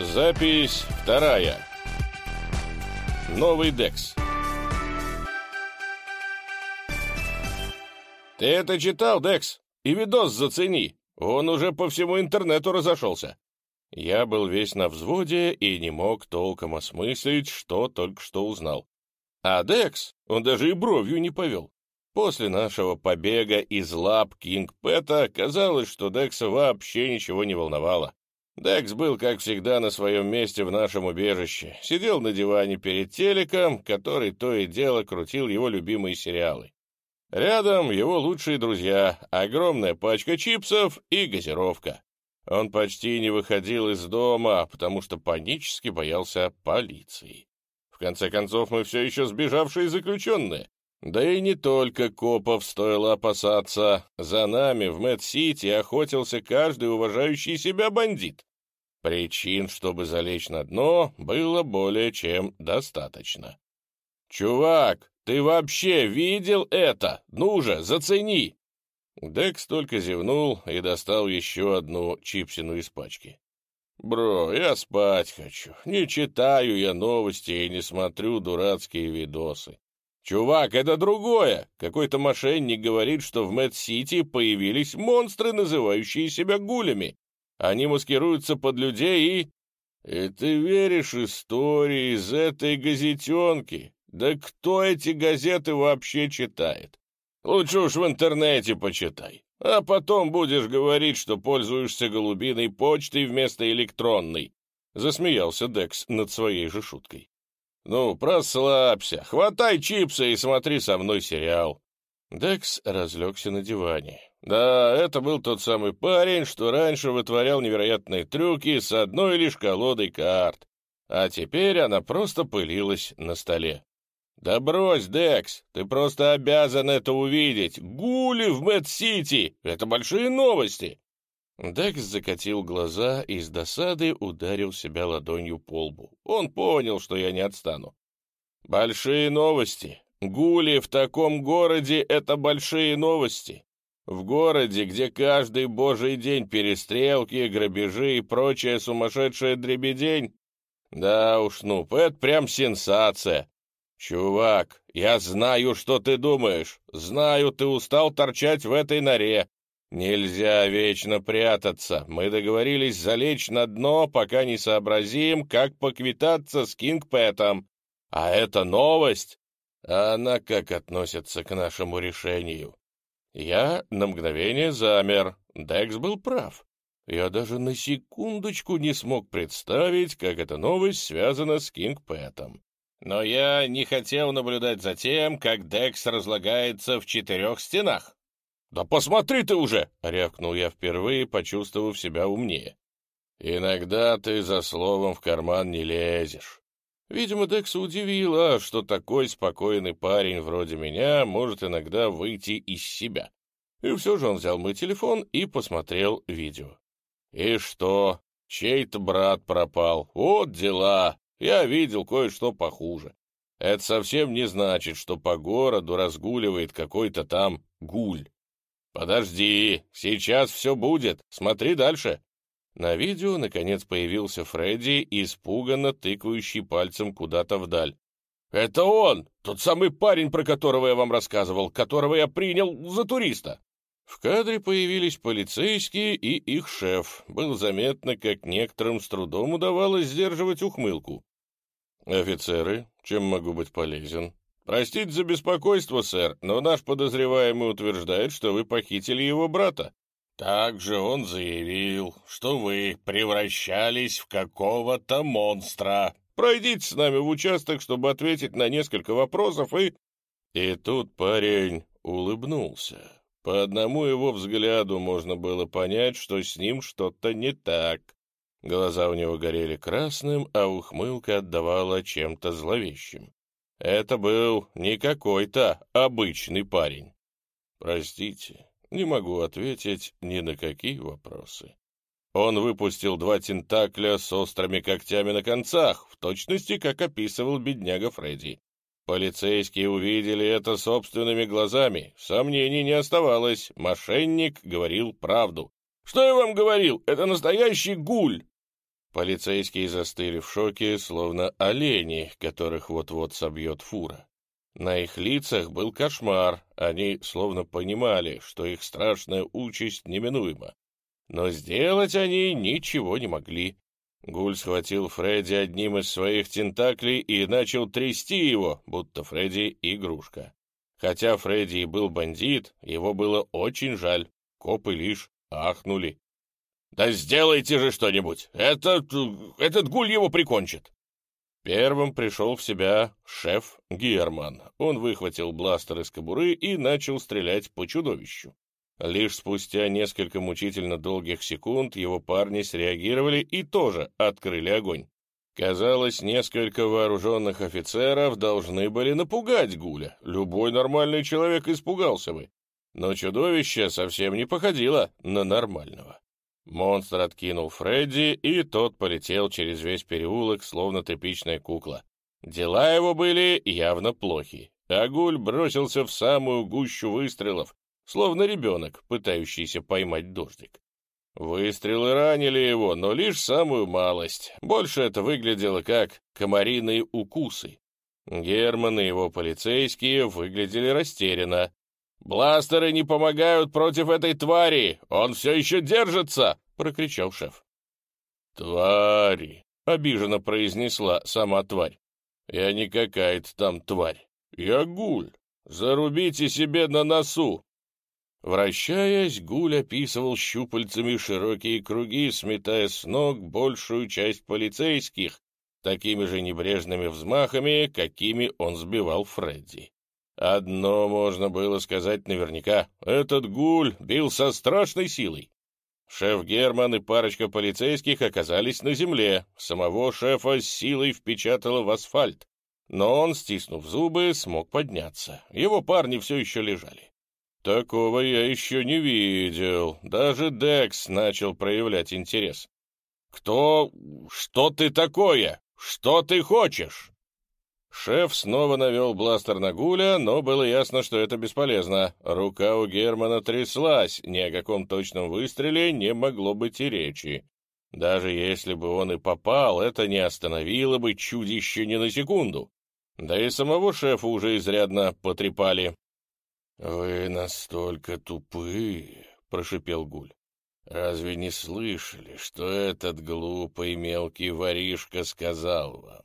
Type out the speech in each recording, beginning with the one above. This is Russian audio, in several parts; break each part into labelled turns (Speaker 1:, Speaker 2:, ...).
Speaker 1: Запись вторая. Новый Декс. Ты это читал, Декс? И видос зацени. Он уже по всему интернету разошелся. Я был весь на взводе и не мог толком осмыслить, что только что узнал. А Декс, он даже и бровью не повел. После нашего побега из лап Кинг Пэта казалось, что Декса вообще ничего не волновало. Декс был, как всегда, на своем месте в нашем убежище. Сидел на диване перед телеком, который то и дело крутил его любимые сериалы. Рядом его лучшие друзья, огромная пачка чипсов и газировка. Он почти не выходил из дома, потому что панически боялся полиции. В конце концов, мы все еще сбежавшие заключенные. Да и не только копов стоило опасаться. За нами в Мэтт-Сити охотился каждый уважающий себя бандит. Причин, чтобы залечь на дно, было более чем достаточно. «Чувак, ты вообще видел это? Ну же, зацени!» Декс только зевнул и достал еще одну чипсину из пачки. «Бро, я спать хочу. Не читаю я новости и не смотрю дурацкие видосы. Чувак, это другое. Какой-то мошенник говорит, что в Мэтт-Сити появились монстры, называющие себя гулями. Они маскируются под людей и... И ты веришь истории из этой газетенки? Да кто эти газеты вообще читает? Лучше уж в интернете почитай. А потом будешь говорить, что пользуешься голубиной почтой вместо электронной. Засмеялся Декс над своей же шуткой. Ну, прослабься, хватай чипсы и смотри со мной сериал. Декс разлегся на диване. Да, это был тот самый парень, что раньше вытворял невероятные трюки с одной лишь колодой карт, а теперь она просто пылилась на столе. «Да брось, Декс, ты просто обязан это увидеть! Гули в Мэтт-Сити! Это большие новости!» Декс закатил глаза и с досады ударил себя ладонью по лбу. Он понял, что я не отстану. «Большие новости! Гули в таком городе — это большие новости! В городе, где каждый божий день перестрелки, грабежи и прочая сумасшедшая дребедень? Да уж, ну, это прям сенсация. Чувак, я знаю, что ты думаешь. Знаю, ты устал торчать в этой норе. Нельзя вечно прятаться. Мы договорились залечь на дно, пока не сообразим, как поквитаться с Кингпэтом. А это новость. Она как относится к нашему решению? Я на мгновение замер. Декс был прав. Я даже на секундочку не смог представить, как эта новость связана с Кингпэтом. Но я не хотел наблюдать за тем, как Декс разлагается в четырех стенах. «Да посмотри ты уже!» — рявкнул я впервые, почувствовав себя умнее. «Иногда ты за словом в карман не лезешь. Видимо, Декса удивило, что такой спокойный парень вроде меня может иногда выйти из себя. И все же он взял мой телефон и посмотрел видео. И что? Чей-то брат пропал. Вот дела. Я видел кое-что похуже. Это совсем не значит, что по городу разгуливает какой-то там гуль. Подожди, сейчас все будет. Смотри дальше. На видео, наконец, появился Фредди, испуганно тыкающий пальцем куда-то вдаль. «Это он! Тот самый парень, про которого я вам рассказывал, которого я принял за туриста!» В кадре появились полицейские и их шеф. Было заметно, как некоторым с трудом удавалось сдерживать ухмылку. «Офицеры, чем могу быть полезен?» «Простите за беспокойство, сэр, но наш подозреваемый утверждает, что вы похитили его брата. Также он заявил, что вы превращались в какого-то монстра. Пройдите с нами в участок, чтобы ответить на несколько вопросов и...» И тут парень улыбнулся. По одному его взгляду можно было понять, что с ним что-то не так. Глаза у него горели красным, а ухмылка отдавала чем-то зловещим. Это был не какой-то обычный парень. «Простите, не могу ответить ни на какие вопросы. Он выпустил два тентакля с острыми когтями на концах, в точности, как описывал бедняга Фредди. Полицейские увидели это собственными глазами. Сомнений не оставалось. Мошенник говорил правду. «Что я вам говорил? Это настоящий гуль!» Полицейские застыли в шоке, словно олени, которых вот-вот собьет фура. На их лицах был кошмар, они словно понимали, что их страшная участь неминуема. Но сделать они ничего не могли. Гуль схватил Фредди одним из своих тентаклей и начал трясти его, будто Фредди — игрушка. Хотя Фредди и был бандит, его было очень жаль. Копы лишь ахнули. «Да сделайте же что-нибудь! Этот... этот гуль его прикончит!» Первым пришел в себя шеф Герман. Он выхватил бластер из кобуры и начал стрелять по чудовищу. Лишь спустя несколько мучительно долгих секунд его парни среагировали и тоже открыли огонь. Казалось, несколько вооруженных офицеров должны были напугать Гуля. Любой нормальный человек испугался бы. Но чудовище совсем не походило на нормального. Монстр откинул Фредди, и тот полетел через весь переулок, словно тряпичная кукла. Дела его были явно плохи. Агуль бросился в самую гущу выстрелов, словно ребенок, пытающийся поймать дождик. Выстрелы ранили его, но лишь самую малость. Больше это выглядело как комариные укусы. Герман и его полицейские выглядели растерянно. «Бластеры не помогают против этой твари! Он все еще держится!» — прокричал шеф. «Твари!» — обиженно произнесла сама тварь. «Я не какая-то там тварь. Я гуль. Зарубите себе на носу!» Вращаясь, гуль описывал щупальцами широкие круги, сметая с ног большую часть полицейских, такими же небрежными взмахами, какими он сбивал Фредди. Одно можно было сказать наверняка — этот гуль бил со страшной силой. Шеф Герман и парочка полицейских оказались на земле, самого шефа с силой впечатало в асфальт, но он, стиснув зубы, смог подняться. Его парни все еще лежали. Такого я еще не видел. Даже Декс начал проявлять интерес. «Кто? Что ты такое? Что ты хочешь?» Шеф снова навел бластер на Гуля, но было ясно, что это бесполезно. Рука у Германа тряслась, ни о каком точном выстреле не могло быть и речи. Даже если бы он и попал, это не остановило бы чудище ни на секунду. Да и самого шефа уже изрядно потрепали. — Вы настолько тупые, — прошипел Гуль. — Разве не слышали, что этот глупый мелкий воришка сказал вам?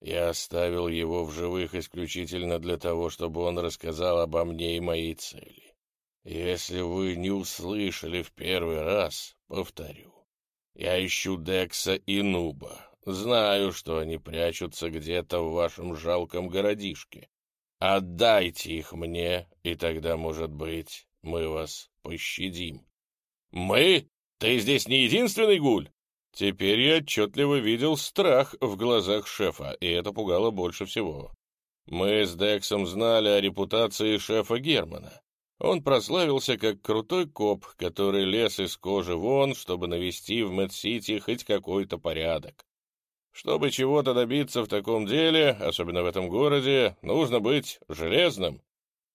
Speaker 1: Я оставил его в живых исключительно для того, чтобы он рассказал обо мне и моей цели. Если вы не услышали в первый раз, повторю. Я ищу Декса и Нуба. Знаю, что они прячутся где-то в вашем жалком городишке. Отдайте их мне, и тогда, может быть, мы вас пощадим. Мы? Ты здесь не единственный гуль? Теперь я отчетливо видел страх в глазах шефа, и это пугало больше всего. Мы с Дексом знали о репутации шефа Германа. Он прославился как крутой коп, который лез из кожи вон, чтобы навести в Мэт-Сити хоть какой-то порядок. Чтобы чего-то добиться в таком деле, особенно в этом городе, нужно быть железным.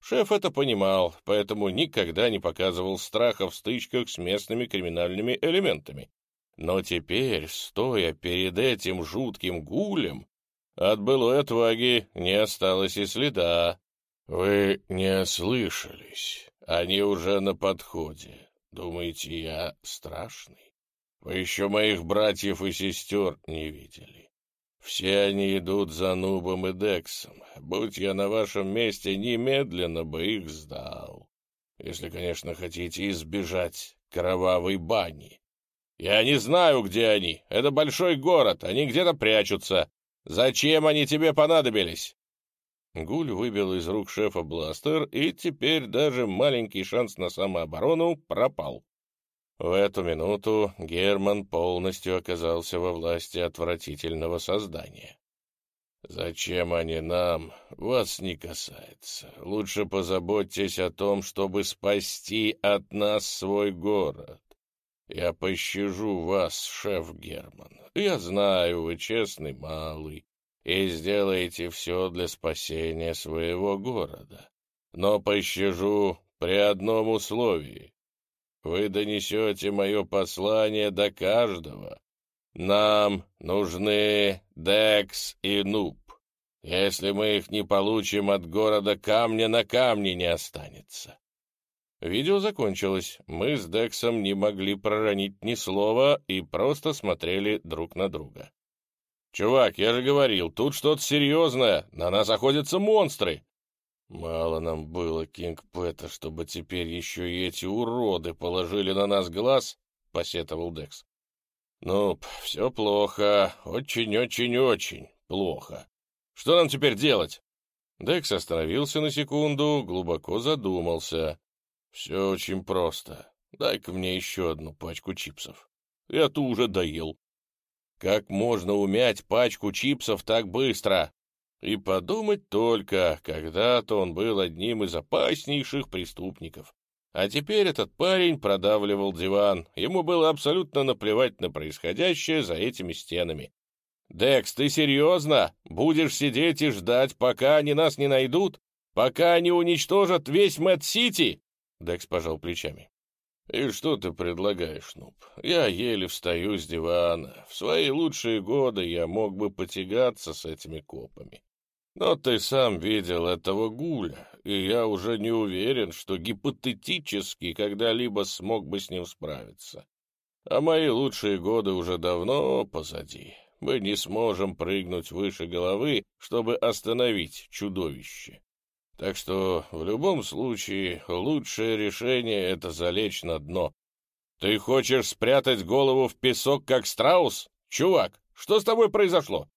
Speaker 1: Шеф это понимал, поэтому никогда не показывал страха в стычках с местными криминальными элементами. Но теперь, стоя перед этим жутким гулем, от былой отваги не осталось и следа. Вы не ослышались, они уже на подходе. Думаете, я страшный? Вы еще моих братьев и сестер не видели. Все они идут за Нубом и Дексом. Будь я на вашем месте, немедленно бы их сдал. Если, конечно, хотите избежать кровавой бани. «Я не знаю, где они. Это большой город, они где-то прячутся. Зачем они тебе понадобились?» Гуль выбил из рук шефа бластер, и теперь даже маленький шанс на самооборону пропал. В эту минуту Герман полностью оказался во власти отвратительного создания. «Зачем они нам, вас не касается. Лучше позаботьтесь о том, чтобы спасти от нас свой город. Я пощажу вас, шеф Герман. Я знаю, вы честный малый и сделаете все для спасения своего города. Но пощажу при одном условии. Вы донесете мое послание до каждого, Нам нужны Декс и Нуб. Если мы их не получим от города, камня на камне не останется. Видео закончилось. Мы с Дексом не могли проронить ни слова и просто смотрели друг на друга. «Чувак, я же говорил, тут что-то серьезное. На нас охотятся монстры!» «Мало нам было Кинг Пэта, чтобы теперь еще и эти уроды положили на нас глаз», — посетовал Декс. «Ну, все плохо. Очень-очень-очень плохо. Что нам теперь делать?» Декс остановился на секунду, глубоко задумался. «Все очень просто. Дай-ка мне еще одну пачку чипсов. Я ту уже доел». «Как можно умять пачку чипсов так быстро?» И подумать только, когда-то он был одним из опаснейших преступников. А теперь этот парень продавливал диван. Ему было абсолютно наплевать на происходящее за этими стенами. «Декс, ты серьезно? Будешь сидеть и ждать, пока они нас не найдут? Пока они уничтожат весь Мэтт-Сити?» Декс пожал плечами. «И что ты предлагаешь, Нуб? Я еле встаю с дивана. В свои лучшие годы я мог бы потягаться с этими копами. Но ты сам видел этого гуля, и я уже не уверен, что гипотетически когда-либо смог бы с ним справиться. А мои лучшие годы уже давно позади. Мы не сможем прыгнуть выше головы, чтобы остановить чудовище. Так что в любом случае лучшее решение — это залечь на дно. Ты хочешь спрятать голову в песок, как страус? Чувак, что с тобой произошло?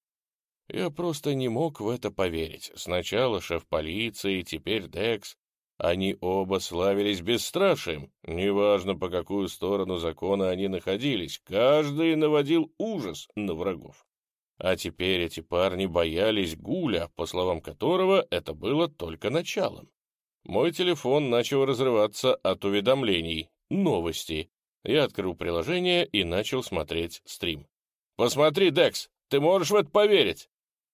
Speaker 1: Я просто не мог в это поверить. Сначала шеф полиции, теперь Декс. Они оба славились бесстрашием. Неважно, по какую сторону закона они находились, каждый наводил ужас на врагов. А теперь эти парни боялись Гуля, по словам которого это было только началом. Мой телефон начал разрываться от уведомлений. Новости. Я открыл приложение и начал смотреть стрим. «Посмотри, Декс, ты можешь в это поверить?»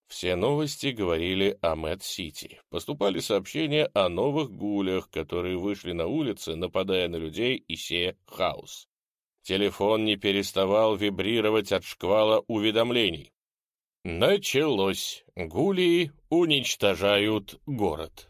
Speaker 1: Все новости говорили о Мэт-Сити. Поступали сообщения о новых гулях, которые вышли на улицы, нападая на людей и сея хаос. Телефон не переставал вибрировать от шквала уведомлений. Началось. Гулии уничтожают город.